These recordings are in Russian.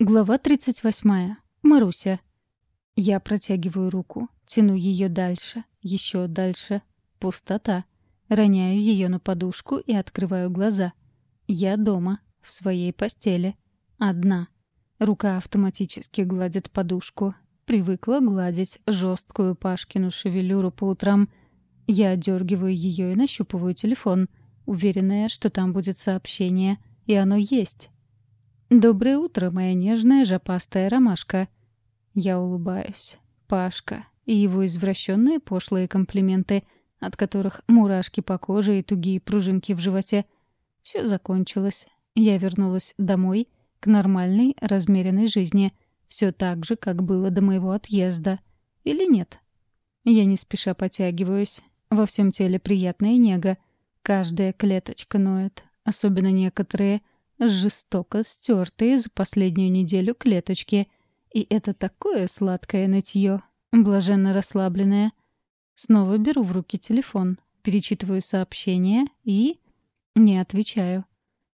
Глава 38. Маруся. Я протягиваю руку, тяну ее дальше, еще дальше. Пустота. Роняю ее на подушку и открываю глаза. Я дома, в своей постели. Одна. Рука автоматически гладит подушку. Привыкла гладить жесткую Пашкину шевелюру по утрам. Я дергиваю ее и нащупываю телефон, уверенная, что там будет сообщение. И оно есть. «Доброе утро, моя нежная жопастая ромашка!» Я улыбаюсь. Пашка и его извращенные пошлые комплименты, от которых мурашки по коже и тугие пружинки в животе. Все закончилось. Я вернулась домой, к нормальной, размеренной жизни. Все так же, как было до моего отъезда. Или нет? Я не спеша потягиваюсь. Во всем теле приятная нега. Каждая клеточка ноет. Особенно некоторые — жестоко стертые за последнюю неделю клеточки. И это такое сладкое нытье, блаженно расслабленное. Снова беру в руки телефон, перечитываю сообщение и... не отвечаю.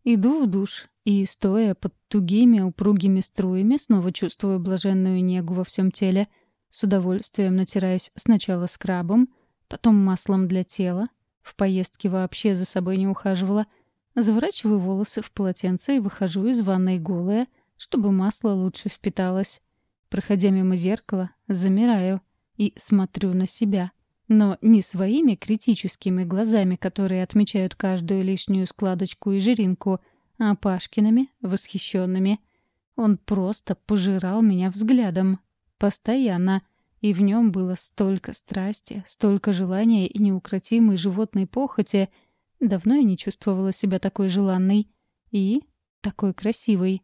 Иду в душ, и, стоя под тугими упругими струями, снова чувствую блаженную негу во всем теле, с удовольствием натираюсь сначала скрабом, потом маслом для тела. В поездке вообще за собой не ухаживала — Заворачиваю волосы в полотенце и выхожу из ванной голая, чтобы масло лучше впиталось. Проходя мимо зеркала, замираю и смотрю на себя. Но не своими критическими глазами, которые отмечают каждую лишнюю складочку и жиринку, а Пашкиными, восхищенными. Он просто пожирал меня взглядом. Постоянно. И в нем было столько страсти, столько желания и неукротимой животной похоти — Давно я не чувствовала себя такой желанной и такой красивой.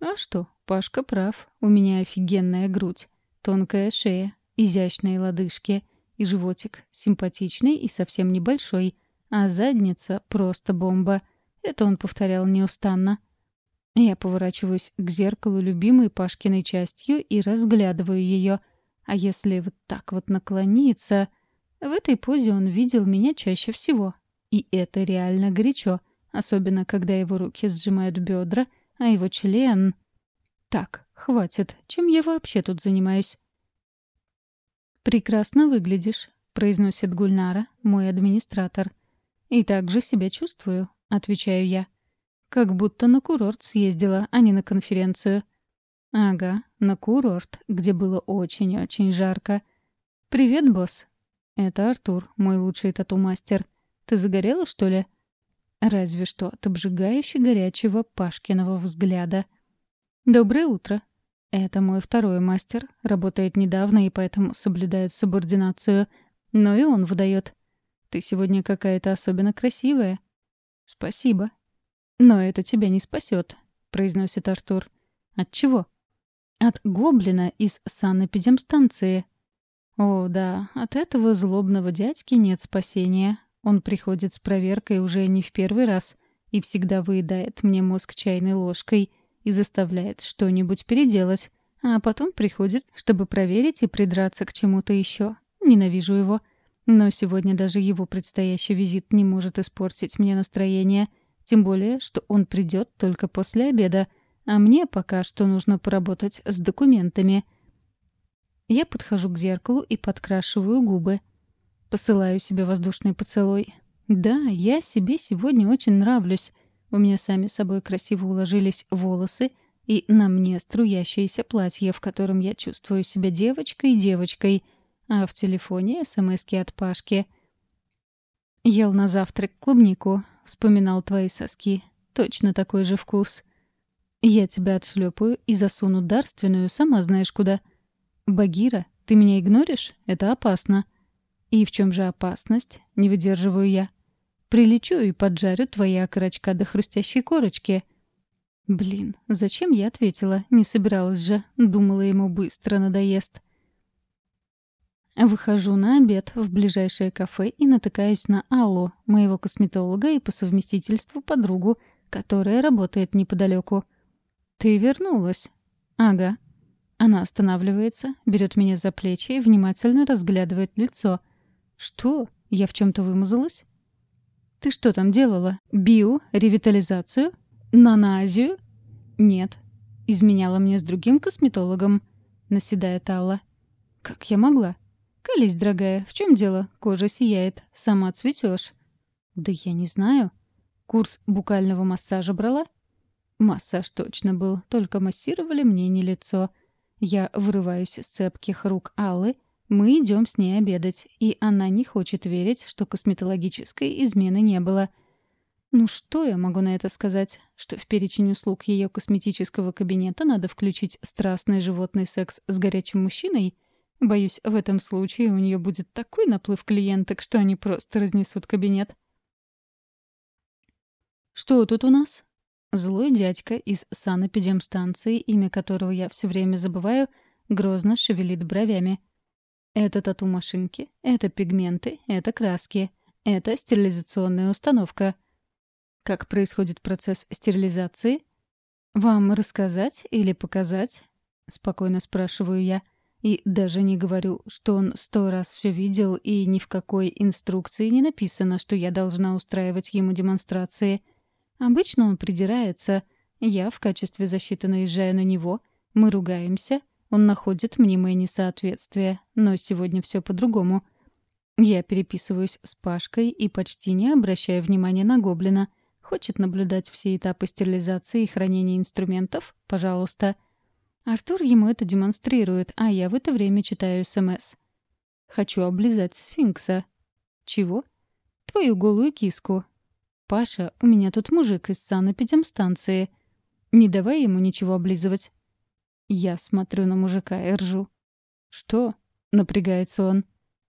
А что, Пашка прав. У меня офигенная грудь, тонкая шея, изящные лодыжки и животик симпатичный и совсем небольшой, а задница просто бомба. Это он повторял неустанно. Я поворачиваюсь к зеркалу любимой Пашкиной частью и разглядываю ее. А если вот так вот наклониться... В этой позе он видел меня чаще всего, и это реально горячо, особенно когда его руки сжимают бедра, а его член... Так, хватит, чем я вообще тут занимаюсь? «Прекрасно выглядишь», — произносит Гульнара, мой администратор. «И так же себя чувствую», — отвечаю я. «Как будто на курорт съездила, а не на конференцию». «Ага, на курорт, где было очень-очень жарко». «Привет, босс». Это Артур, мой лучший тату-мастер. Ты загорела, что ли?» Разве что от обжигающего горячего Пашкиного взгляда. «Доброе утро!» Это мой второй мастер, работает недавно и поэтому соблюдает субординацию, но и он выдает. «Ты сегодня какая-то особенно красивая». «Спасибо». «Но это тебя не спасет», — произносит Артур. «От чего?» «От гоблина из санэпидемстанции». «О, да, от этого злобного дядьки нет спасения. Он приходит с проверкой уже не в первый раз и всегда выедает мне мозг чайной ложкой и заставляет что-нибудь переделать, а потом приходит, чтобы проверить и придраться к чему-то еще. Ненавижу его. Но сегодня даже его предстоящий визит не может испортить мне настроение, тем более, что он придет только после обеда, а мне пока что нужно поработать с документами. Я подхожу к зеркалу и подкрашиваю губы — Посылаю себе воздушный поцелуй. Да, я себе сегодня очень нравлюсь. У меня сами собой красиво уложились волосы и на мне струящееся платье, в котором я чувствую себя девочкой-девочкой, а в телефоне смски от Пашки. Ел на завтрак клубнику, вспоминал твои соски. Точно такой же вкус. Я тебя отшлепаю и засуну дарственную, сама знаешь куда. Багира, ты меня игноришь? Это опасно. и в чем же опасность, не выдерживаю я. Прилечу и поджарю твои окорочка до хрустящей корочки. Блин, зачем я ответила? Не собиралась же. Думала, ему быстро надоест. Выхожу на обед в ближайшее кафе и натыкаюсь на Аллу, моего косметолога и по совместительству подругу, которая работает неподалеку. «Ты вернулась?» «Ага». Она останавливается, берет меня за плечи и внимательно разглядывает лицо — «Что? Я в чем-то вымазалась?» «Ты что там делала? Био? Ревитализацию? Наназию?» «Нет». «Изменяла мне с другим косметологом», — наседает Алла. «Как я могла?» «Колись, дорогая, в чем дело? Кожа сияет. Сама цветешь». «Да я не знаю. Курс букального массажа брала?» Массаж точно был, только массировали мне не лицо. Я вырываюсь из цепких рук Аллы, Мы идем с ней обедать, и она не хочет верить, что косметологической измены не было. Ну что я могу на это сказать? Что в перечень услуг ее косметического кабинета надо включить страстный животный секс с горячим мужчиной? Боюсь, в этом случае у нее будет такой наплыв клиенток, что они просто разнесут кабинет. «Что тут у нас?» Злой дядька из санэпидемстанции, имя которого я все время забываю, грозно шевелит бровями — это тату-машинки, это пигменты, это краски, это стерилизационная установка. Как происходит процесс стерилизации? Вам рассказать или показать? Спокойно спрашиваю я. И даже не говорю, что он сто раз все видел, и ни в какой инструкции не написано, что я должна устраивать ему демонстрации. Обычно он придирается. Я в качестве защиты наезжаю на него. Мы ругаемся — он находит мнимое несоответствие, но сегодня все по-другому. Я переписываюсь с Пашкой и почти не обращаю внимания на Гоблина. Хочет наблюдать все этапы стерилизации и хранения инструментов? Пожалуйста. Артур ему это демонстрирует, а я в это время читаю СМС. «Хочу облизать сфинкса». «Чего?» «Твою голую киску». «Паша, у меня тут мужик из санэпидемстанции». «Не давай ему ничего облизывать». Я смотрю на мужика и ржу. «Что?» — напрягается он.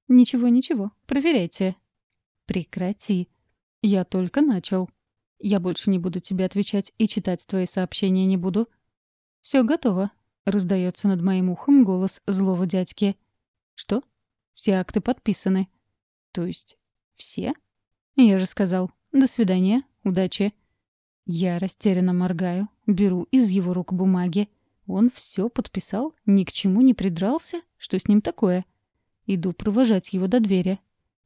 «Ничего, ничего. Проверяйте». «Прекрати. Я только начал. Я больше не буду тебе отвечать и читать твои сообщения не буду». «Все готово», — раздается над моим ухом голос злого дядьки. «Что? Все акты подписаны». «То есть все?» «Я же сказал. До свидания. Удачи». Я растерянно моргаю, беру из его рук бумаги. Он все подписал, ни к чему не придрался? Что с ним такое? Иду провожать его до двери.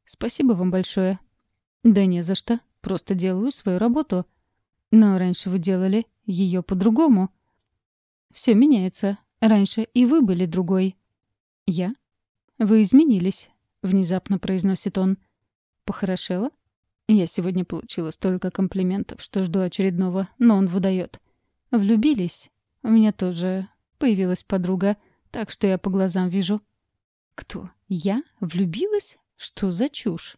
Спасибо вам большое. Да не за что. Просто делаю свою работу. Но раньше вы делали ее по-другому. Все меняется. Раньше и вы были другой. Я? Вы изменились, внезапно произносит он. Похорошело? Я сегодня получила столько комплиментов, что жду очередного, но он выдает. Влюбились. У меня тоже появилась подруга, так что я по глазам вижу. Кто? Я? Влюбилась? Что за чушь?